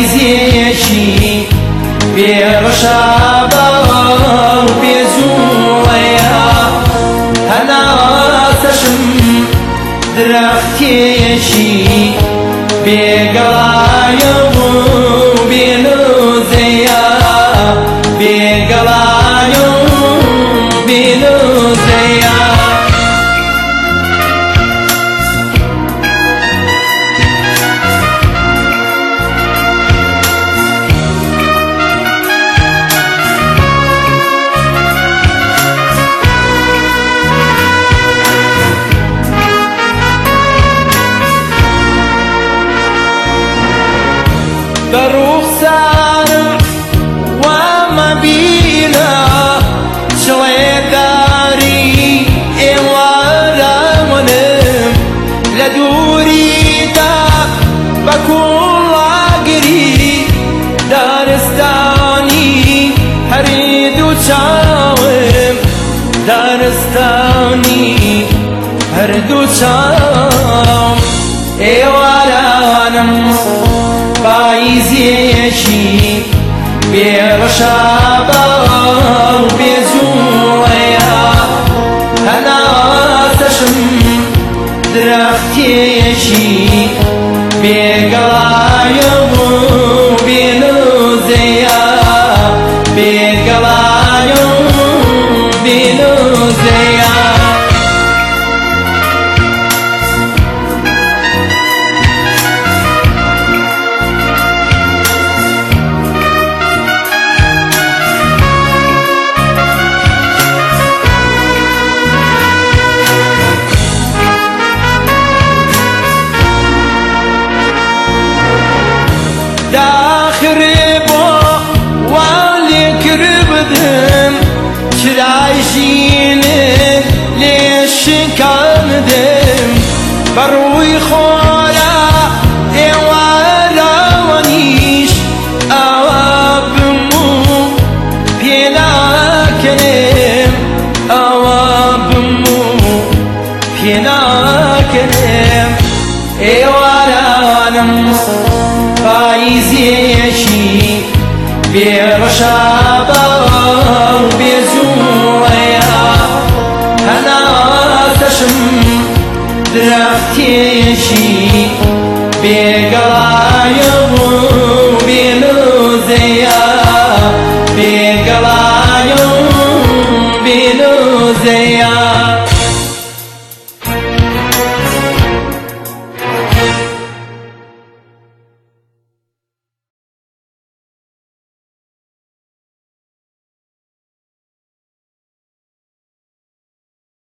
izeci bir şabar bezuya hanasaşım drakteşi begalayım بروخسارم وما بينا شويداري إوارا ونم لدوري دا. بكل قري دارستاني. هريد وشاوم. دارستاني. هرد وشاوم. إيوالا نمو поездечи Першаба безумая Она зашим драхтечи داخر بۆ وا لێکرد بدم چرایژینت لێ شکاندم بەڕووی خۆرا ئێوارەوە نیش ئەوە بم و پێناکەنێم ئەوە بم و پێناکەنێم izieşi bir şabar bezuya hana taşım draftiye